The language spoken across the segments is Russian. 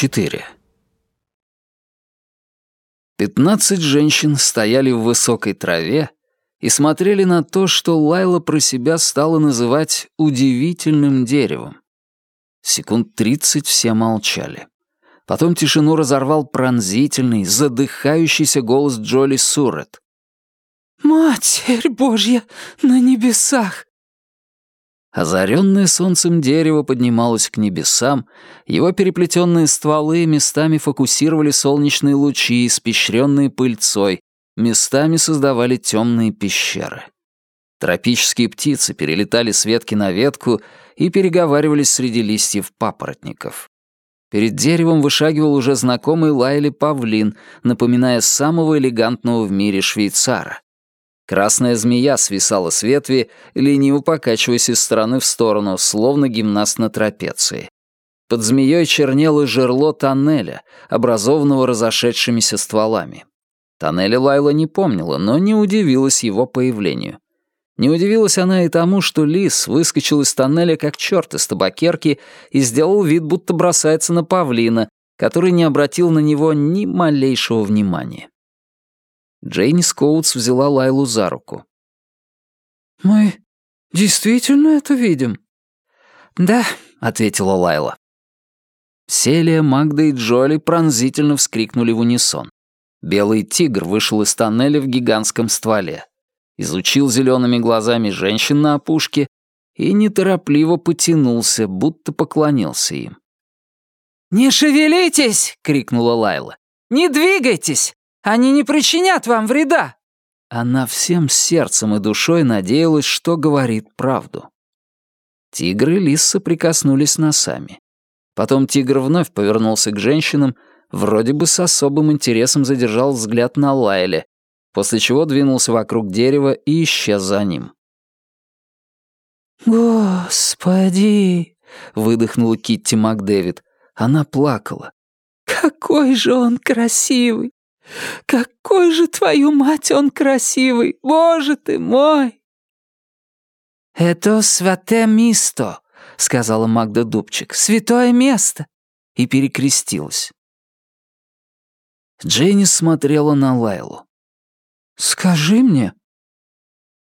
4. Пятнадцать женщин стояли в высокой траве и смотрели на то, что Лайла про себя стала называть «удивительным деревом». Секунд тридцать все молчали. Потом тишину разорвал пронзительный, задыхающийся голос Джоли Сурет. «Матерь Божья на небесах! Озаренное солнцем дерево поднималось к небесам, его переплетенные стволы местами фокусировали солнечные лучи, испещренные пыльцой, местами создавали темные пещеры. Тропические птицы перелетали с ветки на ветку и переговаривались среди листьев папоротников. Перед деревом вышагивал уже знакомый Лайли павлин, напоминая самого элегантного в мире швейцара. Красная змея свисала с ветви, лениво покачиваясь из стороны в сторону, словно гимнаст на трапеции. Под змеей чернело жерло тоннеля, образованного разошедшимися стволами. Тоннеля Лайла не помнила, но не удивилась его появлению. Не удивилась она и тому, что лис выскочил из тоннеля как черт из табакерки и сделал вид, будто бросается на павлина, который не обратил на него ни малейшего внимания. Джейни Скоутс взяла Лайлу за руку. «Мы действительно это видим?» «Да», — ответила Лайла. Селия, Магда и Джоли пронзительно вскрикнули в унисон. Белый тигр вышел из тоннеля в гигантском стволе, изучил зелеными глазами женщин на опушке и неторопливо потянулся, будто поклонился им. «Не шевелитесь!» — крикнула Лайла. «Не двигайтесь! Они не причинят вам вреда!» Она всем сердцем и душой надеялась, что говорит правду. Тигр и лис соприкоснулись носами. Потом тигр вновь повернулся к женщинам, вроде бы с особым интересом задержал взгляд на Лайле, после чего двинулся вокруг дерева и исчез за ним. «Господи!» — выдохнула Китти Макдэвид. Она плакала. «Какой же он красивый! Какой же, твою мать, он красивый! Боже ты мой!» «Это святое место», — сказала Магда Дубчик. «Святое место!» И перекрестилась. Дженни смотрела на Лайлу. «Скажи мне».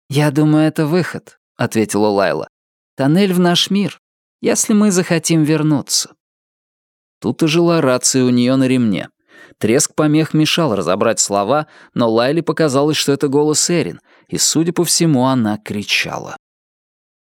«Я думаю, это выход», — ответила Лайла. «Тоннель в наш мир, если мы захотим вернуться». Тут и жила рация у нее на ремне. Треск помех мешал разобрать слова, но Лайле показалось, что это голос Эрин, и, судя по всему, она кричала.